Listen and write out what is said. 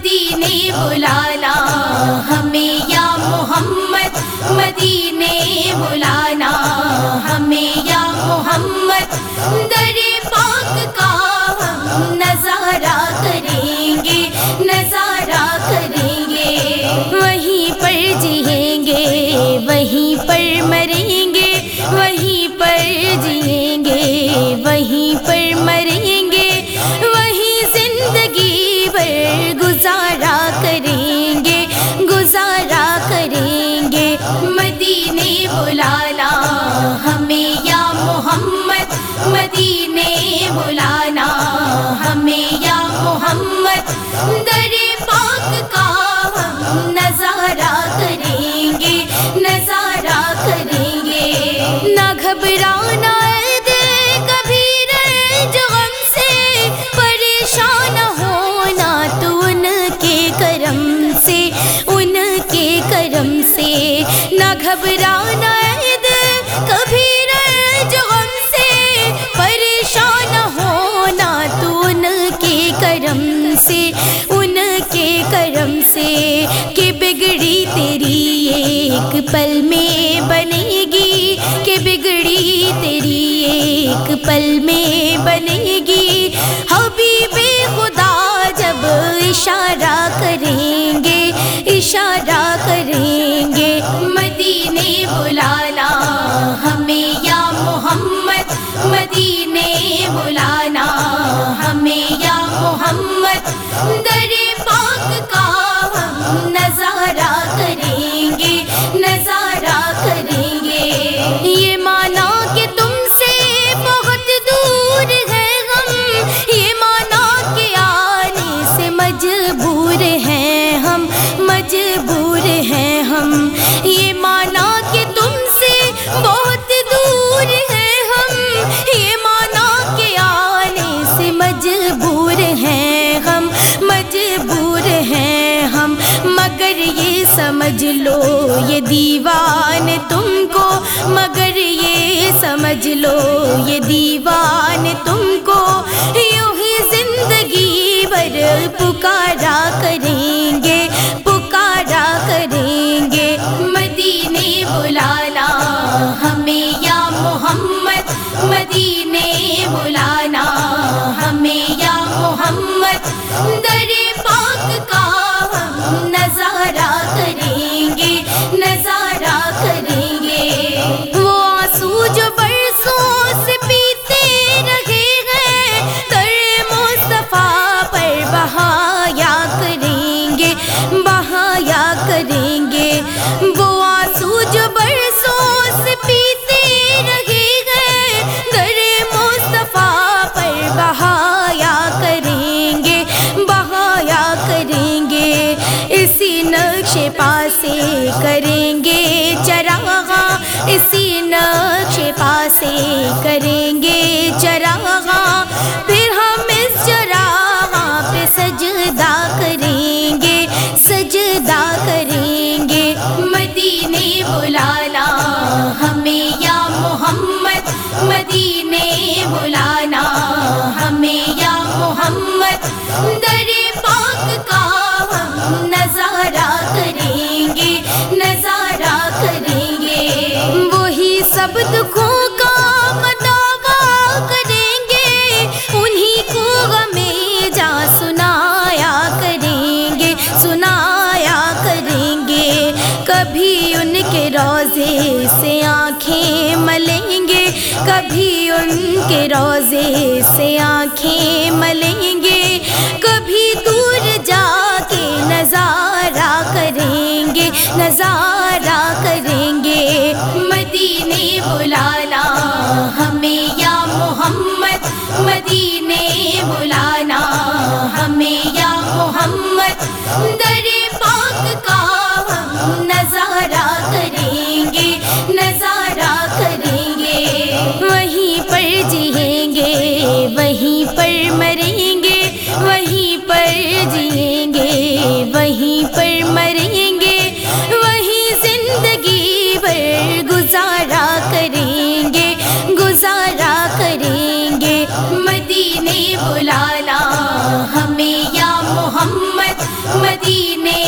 مدینے بلانا ہمیں یا محمد مدینے بلانا ہمیں یا محمد بلانا ہمیں یا محمد در پاک کا ہم نظارہ کریں گے، نظارہ کریں گے۔ نہ گھبرانا اے دل، کبھی رنج غم سے۔ پریشان ہونا تو ان کے کرم سے، ان کے کرم سے۔ نہ گھبرانا ایک پل میں بنے گی کہ بگڑی تیری ایک پل میں بنے گی۔ حبیب خدا جب اشارہ کریں گے، اشارہ کریں گے۔ مدینے بلانا ہمیں یا محمد، مدینے بلانا سمجھ لو یہ دیوان تم کو، مگر یہ سمجھ لو یہ دیوان تم کو۔ یوں ہی زندگی بھر پکارا کریں گے، پکارا کریں گے۔ مدینے بلانا ہمیں یا محمد؟ مدینے بلانا ہمیں یا محمد؟ در پاک کا ہم نظارہ نقش پاسے کریں گے چراغاں اسی نقش پاسے کریں گے چراغاں۔ سب دکھوں کا مداوا کریں گے۔ انہیں کو ہمیں جا سنایا کریں گے، سنایا کریں گے۔ کبھی ان کے روزے سے آنکھیں ملیں گے۔ کبھی ان کے روزے سے آنکھیں ملیں گے۔ کبھی دور جا کے نظارہ کریں گے، نظارہ کریں مدینے بلانا ہمیں یا محمد، در پاک کا ہم نظارہ کریں گے، نظارہ کریں گے۔ وہیں پر جئیں گے، وہیں پر مریں گے، وہیں پر جئیں گے، وہیں پر مریں گے۔ وہیں زندگی بھر گزارا مدینے